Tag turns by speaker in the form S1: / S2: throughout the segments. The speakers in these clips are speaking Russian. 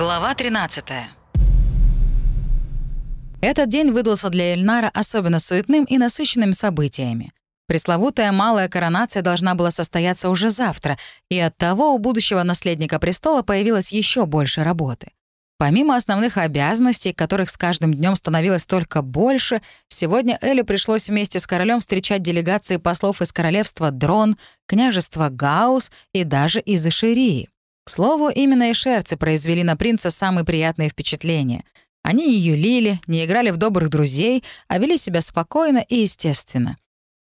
S1: Глава 13. Этот день выдался для Эльнара особенно суетным и насыщенным событиями. Пресловутая малая коронация должна была состояться уже завтра, и оттого у будущего наследника престола появилось еще больше работы. Помимо основных обязанностей, которых с каждым днем становилось только больше, сегодня Элю пришлось вместе с королем встречать делегации послов из королевства Дрон, княжества Гаус и даже из Ишерии. К слову, именно ишерцы произвели на принца самые приятные впечатления. Они не юлили, не играли в добрых друзей, а вели себя спокойно и естественно.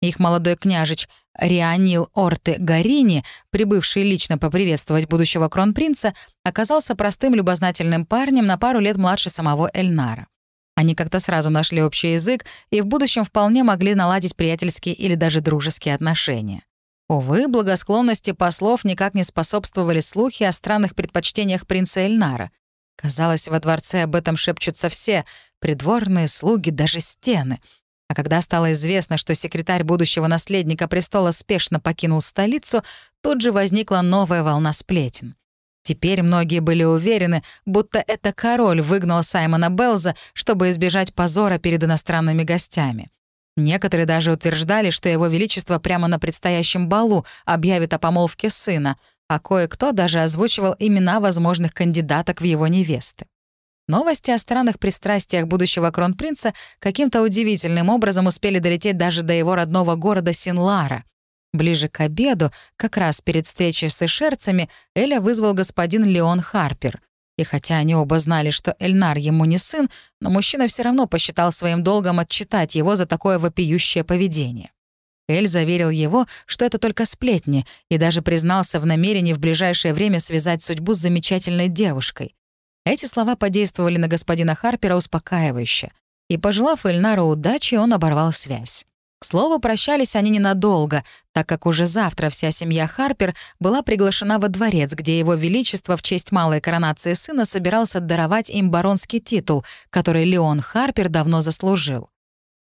S1: Их молодой княжич Рианил Орте Гарини, прибывший лично поприветствовать будущего кронпринца, оказался простым любознательным парнем на пару лет младше самого Эльнара. Они как-то сразу нашли общий язык и в будущем вполне могли наладить приятельские или даже дружеские отношения. Увы, благосклонности послов никак не способствовали слухи о странных предпочтениях принца Эльнара. Казалось, во дворце об этом шепчутся все — придворные, слуги, даже стены — а когда стало известно, что секретарь будущего наследника престола спешно покинул столицу, тут же возникла новая волна сплетен. Теперь многие были уверены, будто это король выгнал Саймона Белза, чтобы избежать позора перед иностранными гостями. Некоторые даже утверждали, что его величество прямо на предстоящем балу объявит о помолвке сына, а кое-кто даже озвучивал имена возможных кандидаток в его невесты. Новости о странных пристрастиях будущего кронпринца каким-то удивительным образом успели долететь даже до его родного города Синлара. Ближе к обеду, как раз перед встречей с эшерцами, Эля вызвал господин Леон Харпер. И хотя они оба знали, что Эльнар ему не сын, но мужчина все равно посчитал своим долгом отчитать его за такое вопиющее поведение. Эль заверил его, что это только сплетни, и даже признался в намерении в ближайшее время связать судьбу с замечательной девушкой. Эти слова подействовали на господина Харпера успокаивающе. И, пожелав Эльнару удачи, он оборвал связь. К слову, прощались они ненадолго, так как уже завтра вся семья Харпер была приглашена во дворец, где его величество в честь малой коронации сына собирался даровать им баронский титул, который Леон Харпер давно заслужил.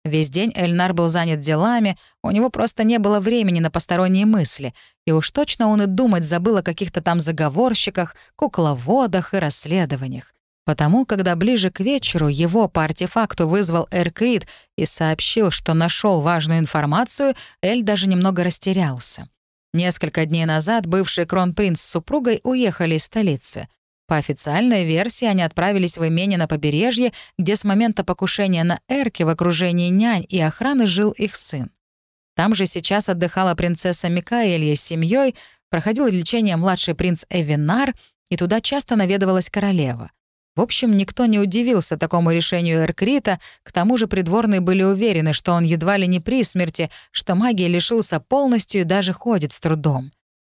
S1: Весь день Эльнар был занят делами, у него просто не было времени на посторонние мысли, и уж точно он и думать забыл о каких-то там заговорщиках, кукловодах и расследованиях. Потому, когда ближе к вечеру его по артефакту вызвал Эркрит и сообщил, что нашел важную информацию, Эль даже немного растерялся. Несколько дней назад бывший кронпринц с супругой уехали из столицы. По официальной версии они отправились в имение на побережье, где с момента покушения на Эрке в окружении нянь и охраны жил их сын. Там же сейчас отдыхала принцесса Микаэлья с семьей, проходил лечение младший принц Эвинар, и туда часто наведывалась королева. В общем, никто не удивился такому решению Эркрита, к тому же придворные были уверены, что он едва ли не при смерти, что магия лишился полностью и даже ходит с трудом.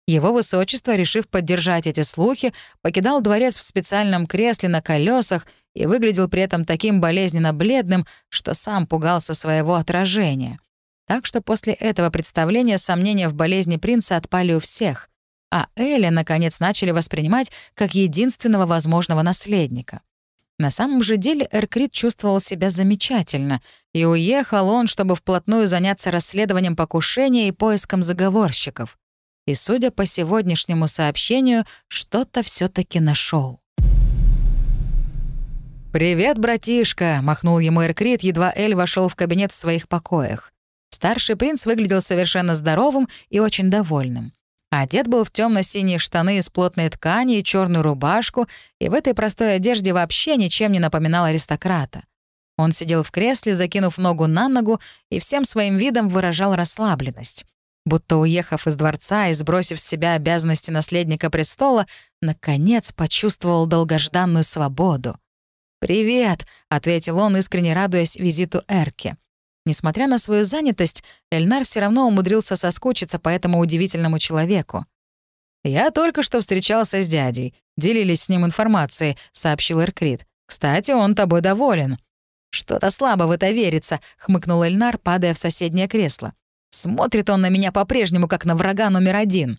S1: Его высочество, решив поддержать эти слухи, покидал дворец в специальном кресле на колесах и выглядел при этом таким болезненно бледным, что сам пугался своего отражения. Так что после этого представления сомнения в болезни принца отпали у всех, а Эля, наконец, начали воспринимать как единственного возможного наследника. На самом же деле Эркрит чувствовал себя замечательно, и уехал он, чтобы вплотную заняться расследованием покушения и поиском заговорщиков и, судя по сегодняшнему сообщению, что-то все таки нашел. «Привет, братишка!» — махнул ему Эркрит, едва Эль вошел в кабинет в своих покоях. Старший принц выглядел совершенно здоровым и очень довольным. Одет был в темно синие штаны из плотной ткани и черную рубашку, и в этой простой одежде вообще ничем не напоминал аристократа. Он сидел в кресле, закинув ногу на ногу, и всем своим видом выражал расслабленность будто уехав из дворца и сбросив с себя обязанности наследника престола, наконец почувствовал долгожданную свободу. «Привет», — ответил он, искренне радуясь визиту Эрки. Несмотря на свою занятость, Эльнар все равно умудрился соскучиться по этому удивительному человеку. «Я только что встречался с дядей. Делились с ним информацией», — сообщил Эркрит. «Кстати, он тобой доволен». «Что-то слабо в это верится», — хмыкнул Эльнар, падая в соседнее кресло. Смотрит он на меня по-прежнему, как на врага номер один.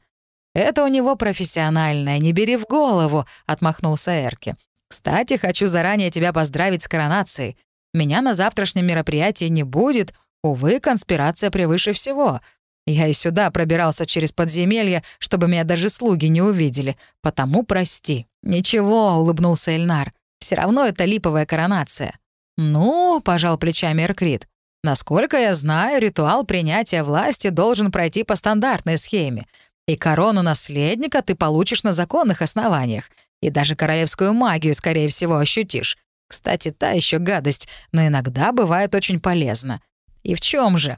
S1: «Это у него профессиональное, не бери в голову», — отмахнулся Эрки. «Кстати, хочу заранее тебя поздравить с коронацией. Меня на завтрашнем мероприятии не будет. Увы, конспирация превыше всего. Я и сюда пробирался через подземелье, чтобы меня даже слуги не увидели. Потому прости». «Ничего», — улыбнулся Эльнар. Все равно это липовая коронация». «Ну», — пожал плечами Эркрит, «насколько я знаю, ритуал принятия власти должен пройти по стандартной схеме, и корону наследника ты получишь на законных основаниях, и даже королевскую магию, скорее всего, ощутишь. Кстати, та еще гадость, но иногда бывает очень полезно. И в чем же?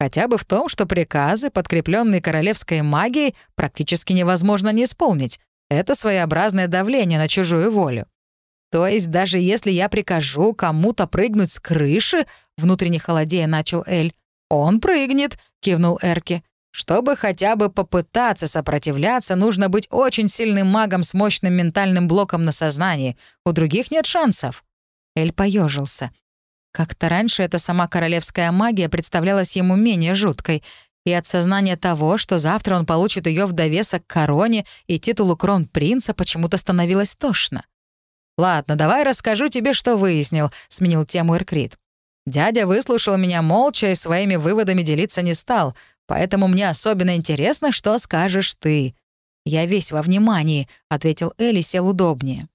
S1: Хотя бы в том, что приказы, подкрепленные королевской магией, практически невозможно не исполнить. Это своеобразное давление на чужую волю. То есть даже если я прикажу кому-то прыгнуть с крыши, внутренне холодея начал Эль, он прыгнет, кивнул Эрки. Чтобы хотя бы попытаться сопротивляться, нужно быть очень сильным магом с мощным ментальным блоком на сознании. У других нет шансов. Эль поежился. Как-то раньше эта сама королевская магия представлялась ему менее жуткой, и от сознания того, что завтра он получит ее в довесок короне и титулу кронпринца, почему-то становилось тошно. «Ладно, давай расскажу тебе, что выяснил», — сменил тему Эркрит. «Дядя выслушал меня молча и своими выводами делиться не стал, поэтому мне особенно интересно, что скажешь ты». «Я весь во внимании», — ответил Элли, сел удобнее.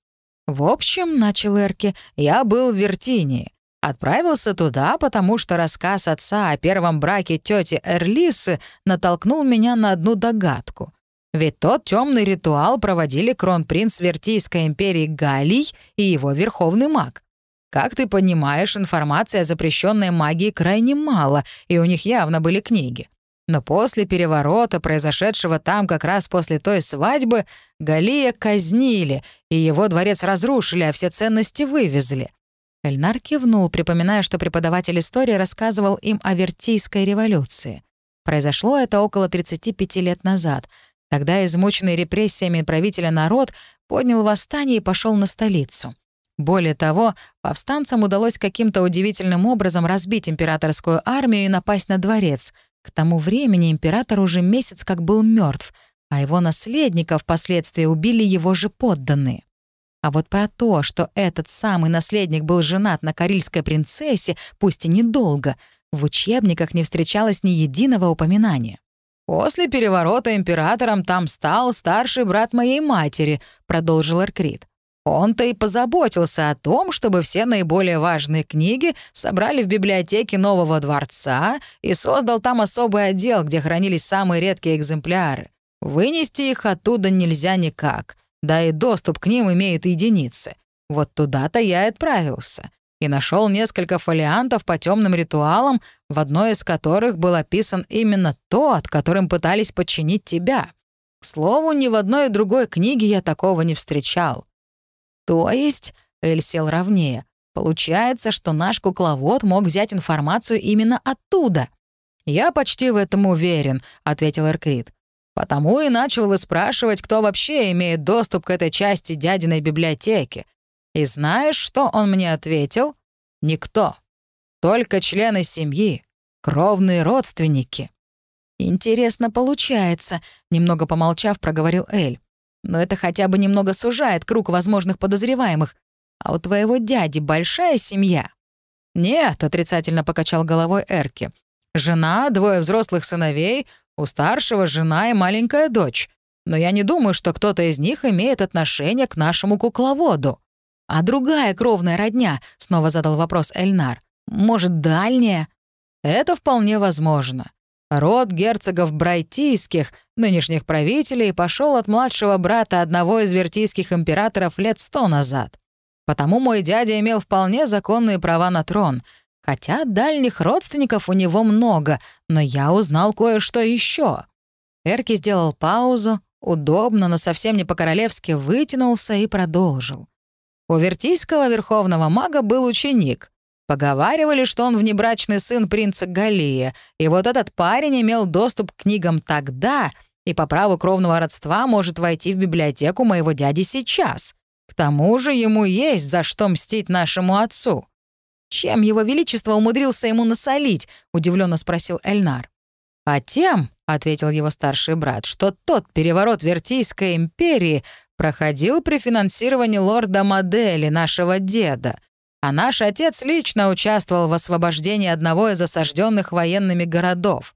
S1: «В общем», — начал Эрки, — «я был в Вертинии. Отправился туда, потому что рассказ отца о первом браке тети Эрлисы натолкнул меня на одну догадку. Ведь тот темный ритуал проводили кронпринц Вертийской империи Галий и его верховный маг. Как ты понимаешь, информации о запрещенной магии крайне мало, и у них явно были книги. Но после переворота, произошедшего там как раз после той свадьбы, Галия казнили, и его дворец разрушили, а все ценности вывезли. Эльнар кивнул, припоминая, что преподаватель истории рассказывал им о Вертийской революции. Произошло это около 35 лет назад — Тогда измученный репрессиями правителя народ поднял восстание и пошел на столицу. Более того, повстанцам удалось каким-то удивительным образом разбить императорскую армию и напасть на дворец. К тому времени император уже месяц как был мертв, а его наследника впоследствии убили его же подданные. А вот про то, что этот самый наследник был женат на карельской принцессе, пусть и недолго, в учебниках не встречалось ни единого упоминания. «После переворота императором там стал старший брат моей матери», — продолжил Эркрит. Он-то и позаботился о том, чтобы все наиболее важные книги собрали в библиотеке нового дворца и создал там особый отдел, где хранились самые редкие экземпляры. Вынести их оттуда нельзя никак, да и доступ к ним имеют единицы. Вот туда-то я и отправился и нашел несколько фолиантов по темным ритуалам, в одной из которых был описан именно тот, которым пытались подчинить тебя. К слову, ни в одной другой книге я такого не встречал. То есть, Эль сел ровнее, получается, что наш кукловод мог взять информацию именно оттуда. «Я почти в этом уверен», — ответил Эркрит. «Потому и начал выспрашивать, кто вообще имеет доступ к этой части дядиной библиотеки. И знаешь, что он мне ответил? Никто. Только члены семьи, кровные родственники. «Интересно получается», — немного помолчав, проговорил Эль. «Но это хотя бы немного сужает круг возможных подозреваемых. А у твоего дяди большая семья?» «Нет», — отрицательно покачал головой Эрки. «Жена, двое взрослых сыновей, у старшего жена и маленькая дочь. Но я не думаю, что кто-то из них имеет отношение к нашему кукловоду». «А другая кровная родня?» — снова задал вопрос Эльнар. «Может, дальняя?» «Это вполне возможно. Род герцогов Брайтийских, нынешних правителей, пошел от младшего брата одного из вертийских императоров лет сто назад. Потому мой дядя имел вполне законные права на трон. Хотя дальних родственников у него много, но я узнал кое-что еще. Эрки сделал паузу, удобно, но совсем не по-королевски вытянулся и продолжил. У вертийского верховного мага был ученик. Поговаривали, что он внебрачный сын принца Галия, и вот этот парень имел доступ к книгам тогда и по праву кровного родства может войти в библиотеку моего дяди сейчас. К тому же ему есть за что мстить нашему отцу. «Чем его величество умудрился ему насолить?» — удивленно спросил Эльнар. «А тем», — ответил его старший брат, «что тот переворот Вертийской империи проходил при финансировании лорда Модели, нашего деда. А наш отец лично участвовал в освобождении одного из осажденных военными городов.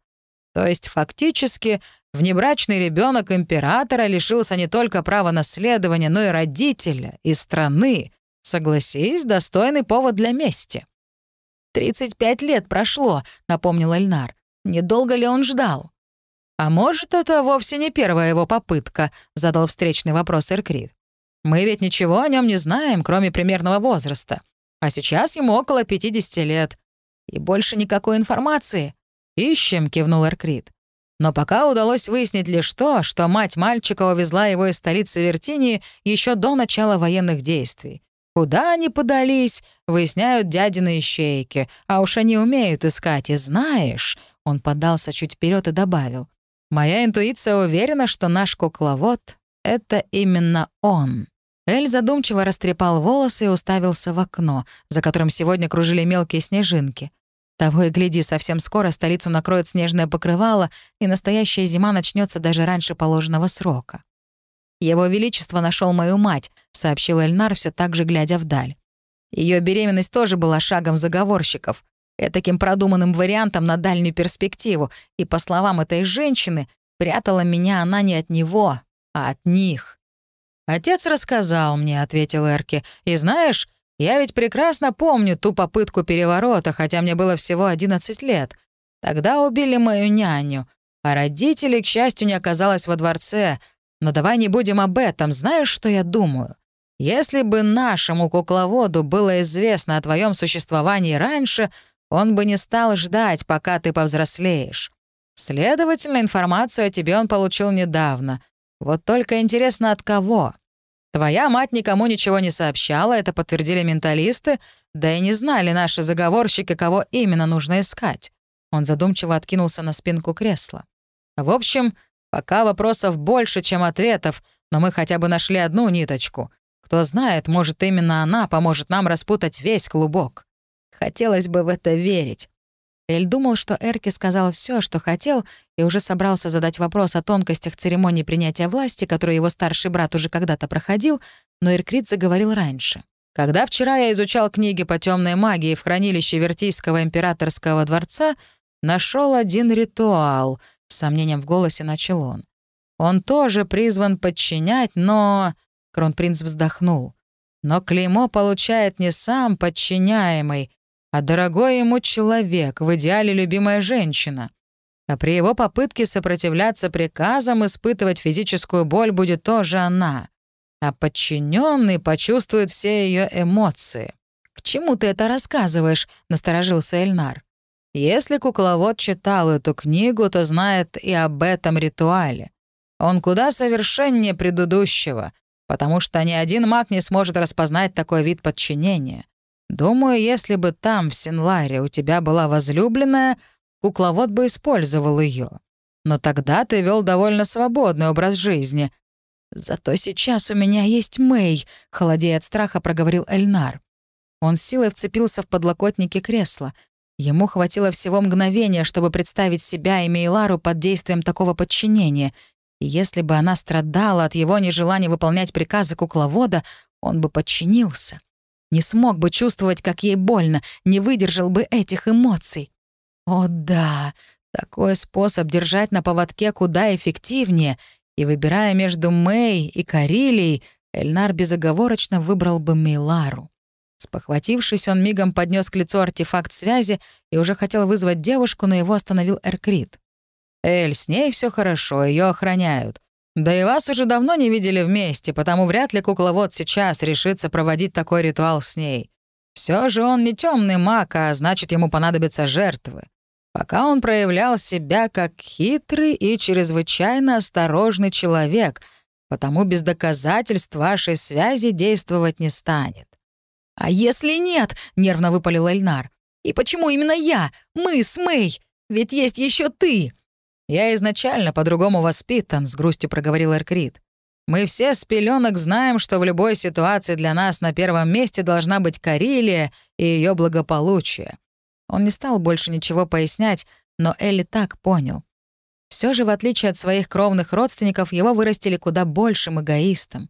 S1: То есть фактически Внебрачный ребенок императора лишился не только права наследования, но и родителя, и страны. Согласись, достойный повод для мести. «Тридцать пять лет прошло», — напомнил Эльнар. «Недолго ли он ждал?» «А может, это вовсе не первая его попытка?» — задал встречный вопрос Эркрит. «Мы ведь ничего о нем не знаем, кроме примерного возраста. А сейчас ему около 50 лет. И больше никакой информации». «Ищем», — кивнул Эркрит. Но пока удалось выяснить лишь то, что мать мальчика увезла его из столицы Вертинии еще до начала военных действий. Куда они подались, выясняют дядины ищейки, а уж они умеют искать, и знаешь...» Он подался чуть вперед и добавил. «Моя интуиция уверена, что наш кукловод — это именно он». Эль задумчиво растрепал волосы и уставился в окно, за которым сегодня кружили мелкие снежинки. Того и гляди, совсем скоро столицу накроет снежное покрывало, и настоящая зима начнется даже раньше положенного срока. «Его Величество нашел мою мать», — сообщил Эльнар, все так же глядя вдаль. Ее беременность тоже была шагом заговорщиков, таким продуманным вариантом на дальнюю перспективу, и, по словам этой женщины, прятала меня она не от него, а от них. «Отец рассказал мне», — ответил Эрки, — «и знаешь, я ведь прекрасно помню ту попытку переворота, хотя мне было всего 11 лет. Тогда убили мою няню, а родителей, к счастью, не оказалось во дворце. Но давай не будем об этом. Знаешь, что я думаю? Если бы нашему кукловоду было известно о твоем существовании раньше, он бы не стал ждать, пока ты повзрослеешь. Следовательно, информацию о тебе он получил недавно. Вот только интересно, от кого? Твоя мать никому ничего не сообщала, это подтвердили менталисты, да и не знали наши заговорщики, кого именно нужно искать. Он задумчиво откинулся на спинку кресла. В общем, пока вопросов больше, чем ответов, но мы хотя бы нашли одну ниточку. Кто знает, может, именно она поможет нам распутать весь клубок. Хотелось бы в это верить. Эль думал, что Эрки сказал все, что хотел, и уже собрался задать вопрос о тонкостях церемонии принятия власти, которую его старший брат уже когда-то проходил, но Эркрит заговорил раньше. «Когда вчера я изучал книги по темной магии в хранилище Вертийского императорского дворца, нашел один ритуал», — с сомнением в голосе начал он. «Он тоже призван подчинять, но...» — кронпринц вздохнул. «Но клеймо получает не сам подчиняемый, а дорогой ему человек, в идеале любимая женщина. А при его попытке сопротивляться приказам испытывать физическую боль будет тоже она. А подчиненный почувствует все ее эмоции. «К чему ты это рассказываешь?» — насторожился Эльнар. «Если кукловод читал эту книгу, то знает и об этом ритуале. Он куда совершеннее предыдущего, потому что ни один маг не сможет распознать такой вид подчинения. Думаю, если бы там, в Синларе, у тебя была возлюбленная, кукловод бы использовал ее. Но тогда ты вел довольно свободный образ жизни. Зато сейчас у меня есть Мэй, холодея от страха, проговорил Эльнар. Он силой вцепился в подлокотники кресла. Ему хватило всего мгновения, чтобы представить себя и Мейлару под действием такого подчинения. И если бы она страдала от его нежелания выполнять приказы кукловода, он бы подчинился. Не смог бы чувствовать, как ей больно, не выдержал бы этих эмоций. О да, такой способ держать на поводке куда эффективнее, и выбирая между Мэй и Карилией, Эльнар безоговорочно выбрал бы Мейлару. Спохватившись, он мигом поднес к лицу артефакт связи и уже хотел вызвать девушку, но его остановил Эркрит. «Эль, с ней все хорошо, ее охраняют. Да и вас уже давно не видели вместе, потому вряд ли кукловод сейчас решится проводить такой ритуал с ней. Все же он не темный маг, а значит, ему понадобятся жертвы. Пока он проявлял себя как хитрый и чрезвычайно осторожный человек, потому без доказательств вашей связи действовать не станет. «А если нет?» — нервно выпалил Эльнар. «И почему именно я? Мы с Мэй? Ведь есть еще ты!» «Я изначально по-другому воспитан», — с грустью проговорил Эркрит. «Мы все с пеленок знаем, что в любой ситуации для нас на первом месте должна быть Карелия и ее благополучие». Он не стал больше ничего пояснять, но Элли так понял. Все же, в отличие от своих кровных родственников, его вырастили куда большим эгоистом.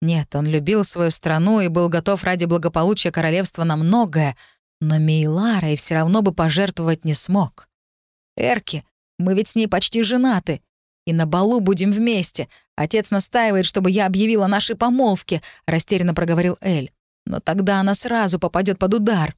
S1: Нет, он любил свою страну и был готов ради благополучия королевства на многое, но Мейлара и все равно бы пожертвовать не смог. Эрки, мы ведь с ней почти женаты. И на балу будем вместе. Отец настаивает, чтобы я объявила наши помолвки», — растерянно проговорил Эль. «Но тогда она сразу попадет под удар».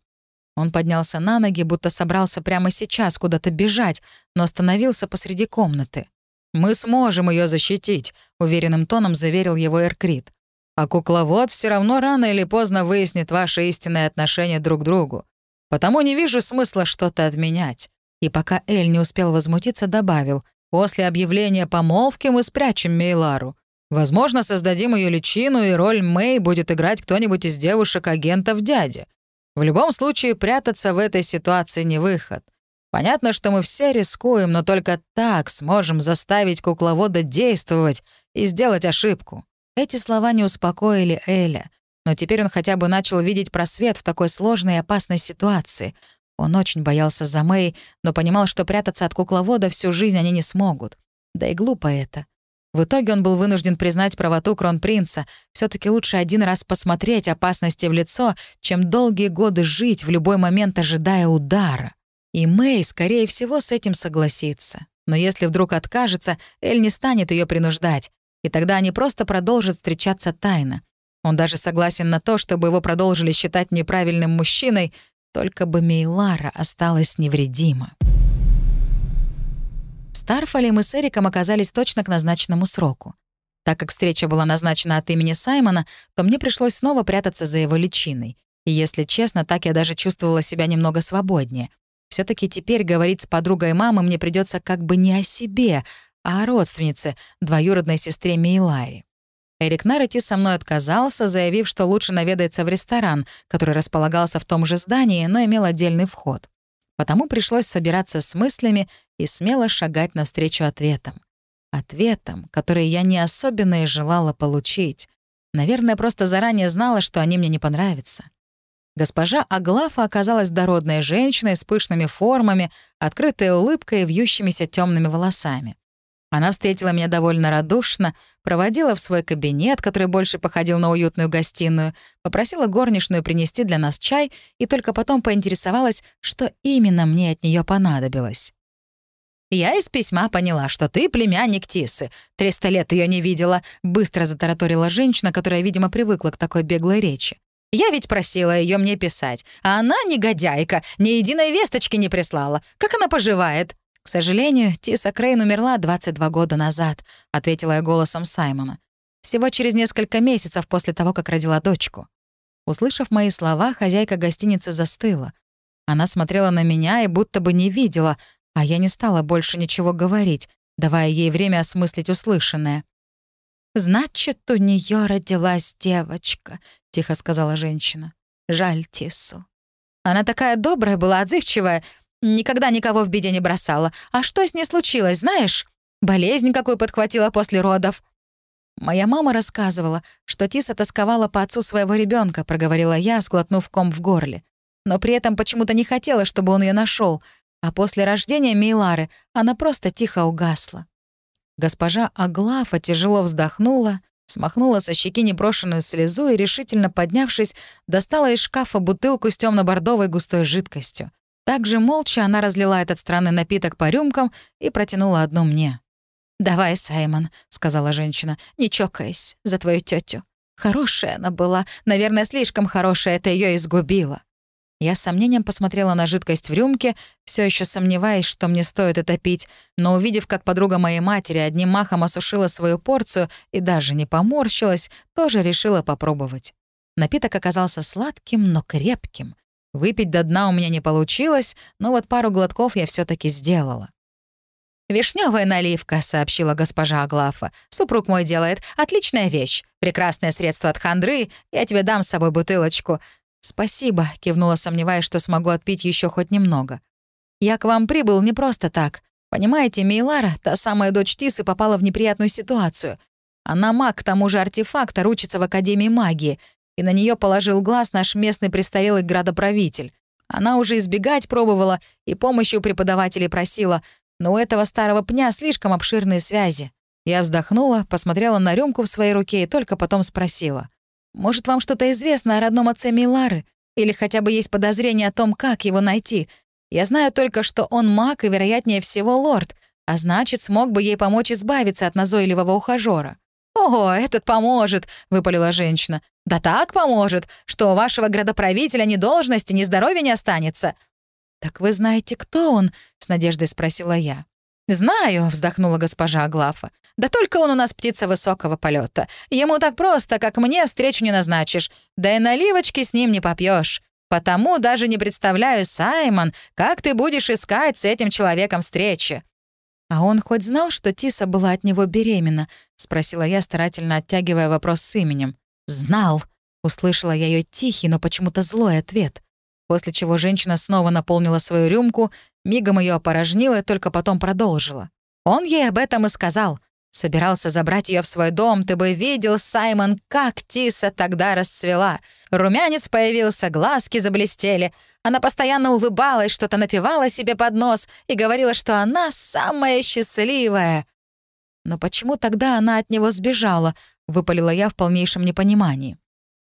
S1: Он поднялся на ноги, будто собрался прямо сейчас куда-то бежать, но остановился посреди комнаты. «Мы сможем ее защитить», — уверенным тоном заверил его Эркрит. «А кукловод все равно рано или поздно выяснит ваши истинные отношения друг к другу. Потому не вижу смысла что-то отменять». И пока Эль не успел возмутиться, добавил, «После объявления помолвки мы спрячем Мейлару. Возможно, создадим ее личину, и роль Мэй будет играть кто-нибудь из девушек-агентов дяди. В любом случае, прятаться в этой ситуации не выход. Понятно, что мы все рискуем, но только так сможем заставить кукловода действовать и сделать ошибку». Эти слова не успокоили Эля, но теперь он хотя бы начал видеть просвет в такой сложной и опасной ситуации. Он очень боялся за Мэй, но понимал, что прятаться от кукловода всю жизнь они не смогут. Да и глупо это. В итоге он был вынужден признать правоту кронпринца. все таки лучше один раз посмотреть опасности в лицо, чем долгие годы жить, в любой момент ожидая удара. И Мэй, скорее всего, с этим согласится. Но если вдруг откажется, Эль не станет ее принуждать, и тогда они просто продолжат встречаться тайно. Он даже согласен на то, чтобы его продолжили считать неправильным мужчиной, только бы Мейлара осталась невредима. В Старфоле мы с Эриком оказались точно к назначенному сроку. Так как встреча была назначена от имени Саймона, то мне пришлось снова прятаться за его личиной. И, если честно, так я даже чувствовала себя немного свободнее. все таки теперь говорить с подругой мамы мне придется как бы не о себе, а о родственнице, двоюродной сестре Мейлари. Эрик Нар идти со мной отказался, заявив, что лучше наведается в ресторан, который располагался в том же здании, но имел отдельный вход. Потому пришлось собираться с мыслями и смело шагать навстречу ответам. Ответам, которые я не особенно и желала получить. Наверное, просто заранее знала, что они мне не понравятся. Госпожа Аглафа оказалась дородной женщиной с пышными формами, открытой улыбкой и вьющимися темными волосами. Она встретила меня довольно радушно, проводила в свой кабинет, который больше походил на уютную гостиную, попросила горничную принести для нас чай и только потом поинтересовалась, что именно мне от нее понадобилось. «Я из письма поняла, что ты племянник Тисы. Триста лет ее не видела», — быстро затараторила женщина, которая, видимо, привыкла к такой беглой речи. «Я ведь просила ее мне писать, а она, негодяйка, ни единой весточки не прислала. Как она поживает?» «К сожалению, Тиса Крейн умерла 22 года назад», — ответила я голосом Саймона. «Всего через несколько месяцев после того, как родила дочку». Услышав мои слова, хозяйка гостиницы застыла. Она смотрела на меня и будто бы не видела, а я не стала больше ничего говорить, давая ей время осмыслить услышанное. «Значит, у нее родилась девочка», — тихо сказала женщина. «Жаль Тису. Она такая добрая была, отзывчивая, Никогда никого в беде не бросала. А что с ней случилось, знаешь? Болезнь какую подхватила после родов. Моя мама рассказывала, что Тиса тосковала по отцу своего ребенка, проговорила я, сглотнув ком в горле. Но при этом почему-то не хотела, чтобы он ее нашел. А после рождения Мейлары она просто тихо угасла. Госпожа Аглафа тяжело вздохнула, смахнула со щеки непрошенную слезу и, решительно поднявшись, достала из шкафа бутылку с темно бордовой густой жидкостью. Также молча она разлила этот странный напиток по рюмкам и протянула одну мне. «Давай, Саймон», — сказала женщина, — «не чокаясь за твою тетю. Хорошая она была, наверное, слишком хорошая, это ее изгубило». Я с сомнением посмотрела на жидкость в рюмке, все еще сомневаясь, что мне стоит это пить, но увидев, как подруга моей матери одним махом осушила свою порцию и даже не поморщилась, тоже решила попробовать. Напиток оказался сладким, но крепким. Выпить до дна у меня не получилось, но вот пару глотков я все таки сделала. «Вишневая наливка», — сообщила госпожа Аглафа. «Супруг мой делает. Отличная вещь. Прекрасное средство от хандры. Я тебе дам с собой бутылочку». «Спасибо», — кивнула, сомневаясь, что смогу отпить еще хоть немного. «Я к вам прибыл не просто так. Понимаете, Мейлара, та самая дочь Тисы, попала в неприятную ситуацию. Она маг, к тому же артефактор, учится в Академии магии и на нее положил глаз наш местный престарелый градоправитель. Она уже избегать пробовала и помощи у преподавателей просила, но у этого старого пня слишком обширные связи. Я вздохнула, посмотрела на рюмку в своей руке и только потом спросила. «Может, вам что-то известно о родном отце Милары? Или хотя бы есть подозрение о том, как его найти? Я знаю только, что он маг и, вероятнее всего, лорд. а значит, смог бы ей помочь избавиться от назойливого ухажера. «Ого, этот поможет», — выпалила женщина. «Да так поможет, что у вашего градоправителя ни должности, ни здоровья не останется». «Так вы знаете, кто он?» — с надеждой спросила я. «Знаю», — вздохнула госпожа Аглафа. «Да только он у нас птица высокого полета. Ему так просто, как мне, встречу не назначишь. Да и наливочки с ним не попьешь. Потому даже не представляю, Саймон, как ты будешь искать с этим человеком встречи». «А он хоть знал, что Тиса была от него беременна?» — спросила я, старательно оттягивая вопрос с именем. «Знал!» — услышала я ее тихий, но почему-то злой ответ. После чего женщина снова наполнила свою рюмку, мигом ее опорожнила и только потом продолжила. Он ей об этом и сказал. Собирался забрать ее в свой дом, ты бы видел, Саймон, как Тиса тогда расцвела. Румянец появился, глазки заблестели. Она постоянно улыбалась, что-то напевала себе под нос и говорила, что она самая счастливая. Но почему тогда она от него сбежала, выпалила я в полнейшем непонимании.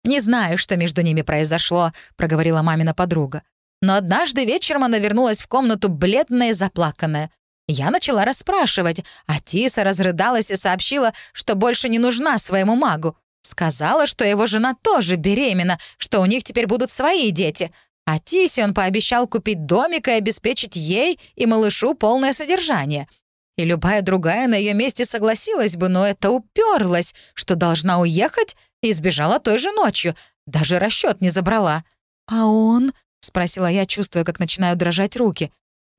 S1: «Не знаю, что между ними произошло», — проговорила мамина подруга. Но однажды вечером она вернулась в комнату бледная и заплаканная. Я начала расспрашивать, а Тиса разрыдалась и сообщила, что больше не нужна своему магу. Сказала, что его жена тоже беременна, что у них теперь будут свои дети. А Тисе он пообещал купить домик и обеспечить ей и малышу полное содержание. И любая другая на ее месте согласилась бы, но это уперлась, что должна уехать, и сбежала той же ночью. Даже расчет не забрала. «А он?» — спросила я, чувствуя, как начинают дрожать руки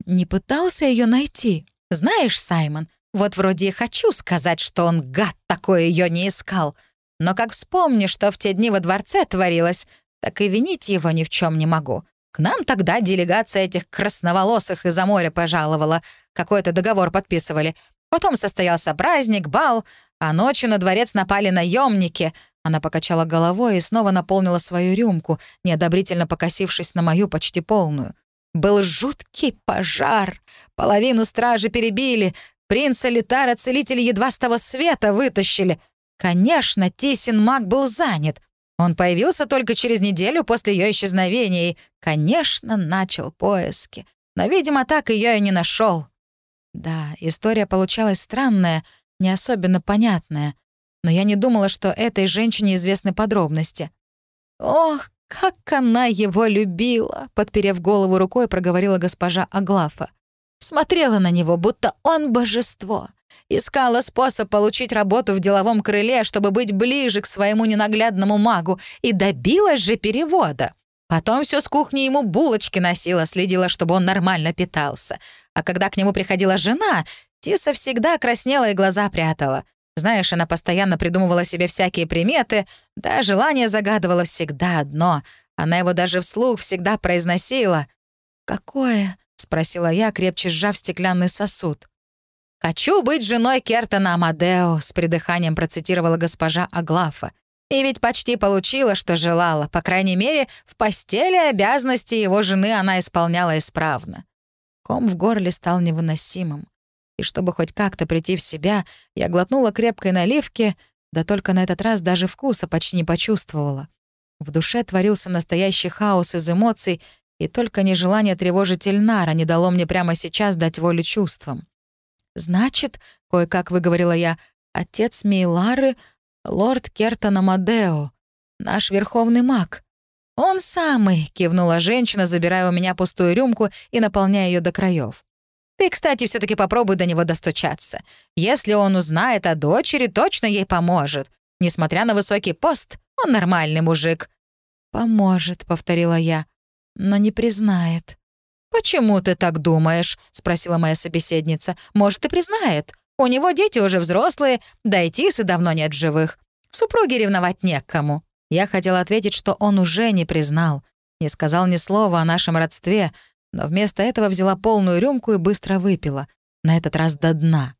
S1: не пытался ее найти? Знаешь, Саймон, вот вроде и хочу сказать, что он, гад, такой ее не искал. Но как вспомню, что в те дни во дворце творилось, так и винить его ни в чем не могу. К нам тогда делегация этих красноволосых из-за моря пожаловала. Какой-то договор подписывали. Потом состоялся праздник, бал, а ночью на дворец напали наемники. Она покачала головой и снова наполнила свою рюмку, неодобрительно покосившись на мою почти полную. Был жуткий пожар. Половину стражи перебили. Принца Литара целители едва с того света вытащили. Конечно, Тисин маг был занят. Он появился только через неделю после ее исчезновения и, конечно, начал поиски. Но, видимо, так ее и не нашел. Да, история получалась странная, не особенно понятная. Но я не думала, что этой женщине известны подробности. Ох, «Как она его любила!» — подперев голову рукой, проговорила госпожа Аглафа. Смотрела на него, будто он божество. Искала способ получить работу в деловом крыле, чтобы быть ближе к своему ненаглядному магу, и добилась же перевода. Потом все с кухни ему булочки носила, следила, чтобы он нормально питался. А когда к нему приходила жена, Тиса всегда краснела и глаза прятала. Знаешь, она постоянно придумывала себе всякие приметы, да желание загадывала всегда одно. Она его даже вслух всегда произносила. «Какое?» — спросила я, крепче сжав стеклянный сосуд. «Хочу быть женой Кертона Амадео», — с придыханием процитировала госпожа Аглафа. И ведь почти получила, что желала. По крайней мере, в постели обязанности его жены она исполняла исправно. Ком в горле стал невыносимым и чтобы хоть как-то прийти в себя, я глотнула крепкой наливки, да только на этот раз даже вкуса почти не почувствовала. В душе творился настоящий хаос из эмоций, и только нежелание тревожить Эльнара не дало мне прямо сейчас дать волю чувствам. «Значит, — кое-как выговорила я, — отец Мейлары — лорд Кертон Амадео, наш верховный маг». «Он самый!» — кивнула женщина, забирая у меня пустую рюмку и наполняя ее до краев. Ты, кстати, все таки попробуй до него достучаться. Если он узнает о дочери, точно ей поможет. Несмотря на высокий пост, он нормальный мужик». «Поможет», — повторила я, — «но не признает». «Почему ты так думаешь?» — спросила моя собеседница. «Может, и признает. У него дети уже взрослые, да и Тисы давно нет в живых. Супруги ревновать не к кому». Я хотела ответить, что он уже не признал. Не сказал ни слова о нашем родстве, но вместо этого взяла полную рюмку и быстро выпила, на этот раз до дна.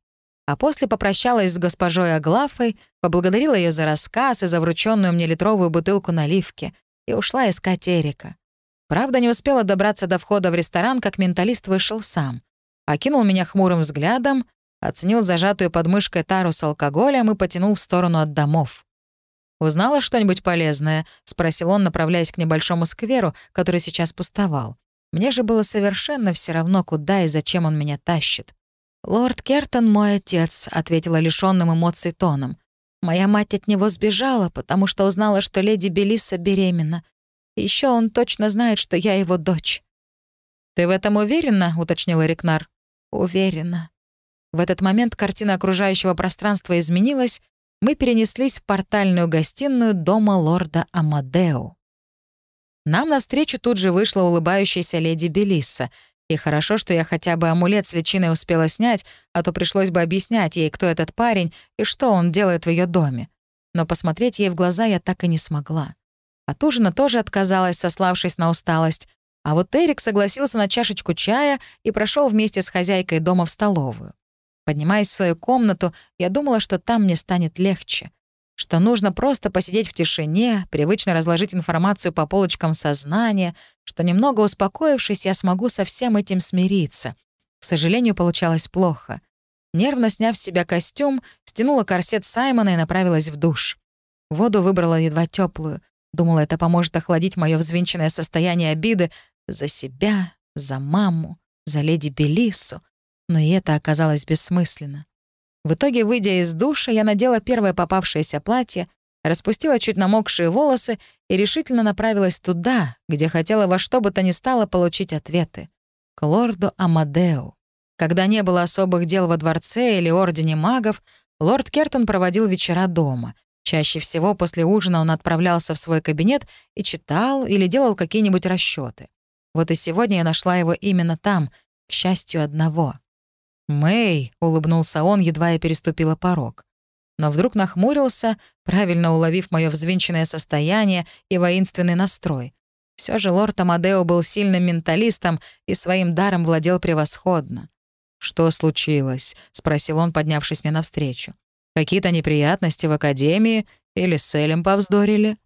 S1: А после попрощалась с госпожой Аглафой, поблагодарила ее за рассказ и за врученную мне литровую бутылку наливки и ушла искать Эрика. Правда, не успела добраться до входа в ресторан, как менталист вышел сам. Окинул меня хмурым взглядом, оценил зажатую подмышкой тару с алкоголем и потянул в сторону от домов. «Узнала что-нибудь полезное?» — спросил он, направляясь к небольшому скверу, который сейчас пустовал. Мне же было совершенно все равно, куда и зачем он меня тащит. «Лорд Кертон мой отец», — ответила лишённым эмоций тоном. «Моя мать от него сбежала, потому что узнала, что леди Белиса беременна. Еще он точно знает, что я его дочь». «Ты в этом уверена?» — уточнила Рикнар. «Уверена». В этот момент картина окружающего пространства изменилась, мы перенеслись в портальную гостиную дома лорда Амадео. Нам навстречу тут же вышла улыбающаяся леди Белисса. И хорошо, что я хотя бы амулет с личиной успела снять, а то пришлось бы объяснять ей, кто этот парень и что он делает в ее доме. Но посмотреть ей в глаза я так и не смогла. От ужина тоже отказалась, сославшись на усталость. А вот Эрик согласился на чашечку чая и прошел вместе с хозяйкой дома в столовую. Поднимаясь в свою комнату, я думала, что там мне станет легче. Что нужно просто посидеть в тишине, привычно разложить информацию по полочкам сознания, что немного успокоившись, я смогу со всем этим смириться. К сожалению, получалось плохо. Нервно сняв с себя костюм, стянула корсет Саймона и направилась в душ. Воду выбрала едва теплую. Думала, это поможет охладить мое взвинченное состояние обиды за себя, за маму, за леди Белиссу, но и это оказалось бессмысленно. В итоге, выйдя из душа, я надела первое попавшееся платье, распустила чуть намокшие волосы и решительно направилась туда, где хотела во что бы то ни стало получить ответы. К лорду Амадеу. Когда не было особых дел во дворце или ордене магов, лорд Кертон проводил вечера дома. Чаще всего после ужина он отправлялся в свой кабинет и читал или делал какие-нибудь расчеты. Вот и сегодня я нашла его именно там, к счастью, одного. «Мэй», — улыбнулся он, едва я переступила порог. Но вдруг нахмурился, правильно уловив мое взвинченное состояние и воинственный настрой. Все же лорд Амадео был сильным менталистом и своим даром владел превосходно. «Что случилось?» — спросил он, поднявшись мне навстречу. «Какие-то неприятности в академии или с Элем повздорили?»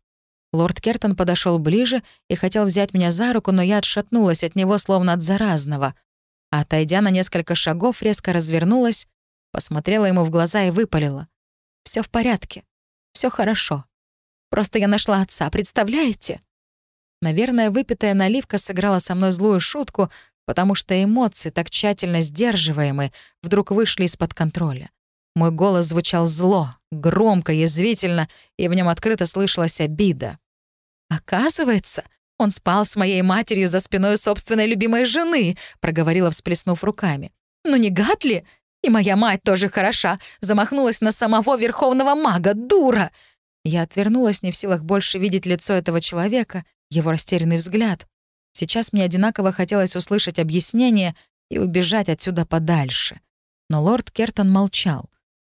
S1: Лорд Кертон подошел ближе и хотел взять меня за руку, но я отшатнулась от него, словно от заразного. Отойдя на несколько шагов, резко развернулась, посмотрела ему в глаза и выпалила. Все в порядке. все хорошо. Просто я нашла отца, представляете?» Наверное, выпитая наливка сыграла со мной злую шутку, потому что эмоции, так тщательно сдерживаемые, вдруг вышли из-под контроля. Мой голос звучал зло, громко, язвительно, и в нем открыто слышалась обида. «Оказывается, он спал с моей матерью за спиной собственной любимой жены», — проговорила, всплеснув руками. «Ну не гад ли? И моя мать тоже хороша. Замахнулась на самого верховного мага, дура!» Я отвернулась, не в силах больше видеть лицо этого человека, его растерянный взгляд. Сейчас мне одинаково хотелось услышать объяснение и убежать отсюда подальше. Но лорд Кертон молчал.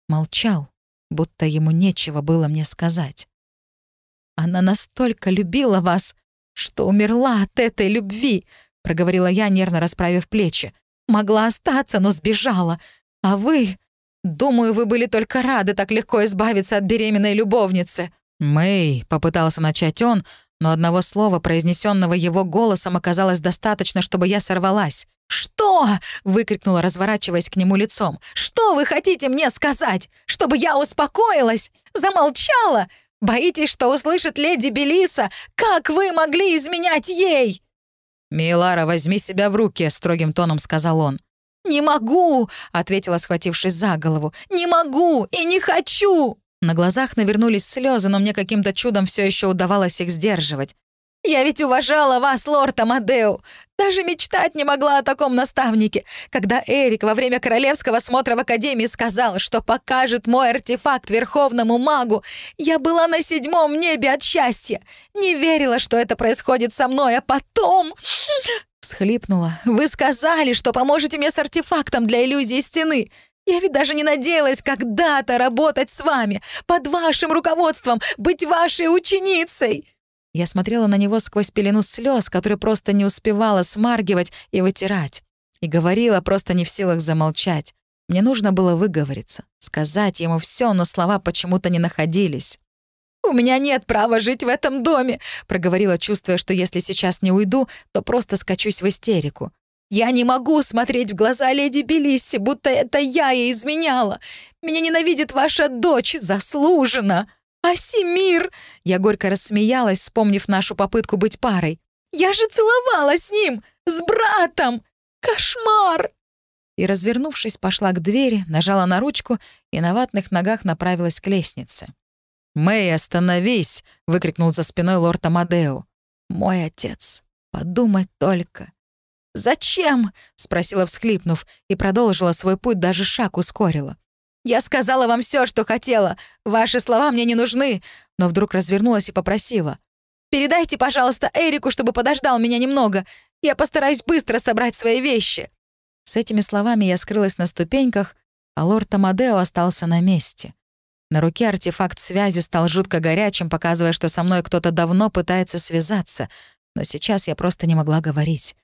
S1: Молчал, будто ему нечего было мне сказать. «Она настолько любила вас!» Что умерла от этой любви», — проговорила я, нервно расправив плечи. «Могла остаться, но сбежала. А вы... Думаю, вы были только рады так легко избавиться от беременной любовницы».
S2: «Мэй», — попытался начать он, но одного слова, произнесенного его голосом, оказалось достаточно, чтобы я сорвалась.
S1: «Что?» — выкрикнула, разворачиваясь к нему лицом. «Что вы хотите мне сказать? Чтобы я успокоилась? Замолчала? Боитесь, что услышит леди Белиса? Как вы могли изменять ей?»
S2: «Милара, возьми себя в руки», — строгим тоном сказал он.
S1: «Не могу», — ответила, схватившись за голову. «Не могу и не хочу». На глазах навернулись слезы, но мне каким-то чудом все еще удавалось их сдерживать. Я ведь уважала вас, лорд Амадеу. Даже мечтать не могла о таком наставнике. Когда Эрик во время королевского смотра в Академии сказал, что покажет мой артефакт верховному магу, я была на седьмом небе от счастья. Не верила, что это происходит со мной, а потом... Схлипнула. «Вы сказали, что поможете мне с артефактом для иллюзии стены. Я ведь даже не надеялась когда-то работать с вами, под вашим руководством, быть вашей ученицей!» Я смотрела на него сквозь пелену слез, которые просто не успевала смаргивать и вытирать. И говорила, просто не в силах замолчать. Мне нужно было выговориться, сказать ему все, но слова почему-то не находились. «У меня нет права жить в этом доме», — проговорила, чувствуя, что если сейчас не уйду, то просто скачусь в истерику. «Я не могу смотреть в глаза леди Белисси, будто это я ей изменяла. Меня ненавидит ваша дочь, заслуженно». «Асимир!» Я горько рассмеялась, вспомнив нашу попытку быть парой. «Я же целовалась с ним! С братом! Кошмар!» и, развернувшись, пошла к двери, нажала на ручку и на ватных ногах направилась к лестнице.
S2: «Мэй, остановись!» — выкрикнул за спиной лорд Амадеу.
S1: «Мой отец. Подумать только». «Зачем?» — спросила, всхлипнув, и продолжила свой путь, даже шаг ускорила. «Я сказала вам все, что хотела. Ваши слова мне не нужны». Но вдруг развернулась и попросила. «Передайте, пожалуйста, Эрику, чтобы подождал меня немного. Я постараюсь быстро собрать свои вещи». С этими словами я скрылась на ступеньках, а лорд Амадео остался на месте. На руке артефакт связи стал жутко горячим, показывая, что со мной кто-то давно пытается связаться. Но сейчас я просто не могла говорить.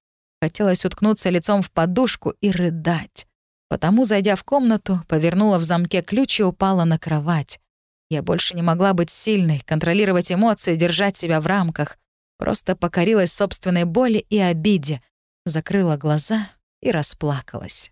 S1: Хотелось уткнуться лицом в подушку и рыдать. Потому, зайдя в комнату, повернула в замке ключ и упала на кровать. Я больше не могла быть сильной, контролировать эмоции, держать себя в рамках. Просто покорилась собственной боли и обиде, закрыла глаза и расплакалась.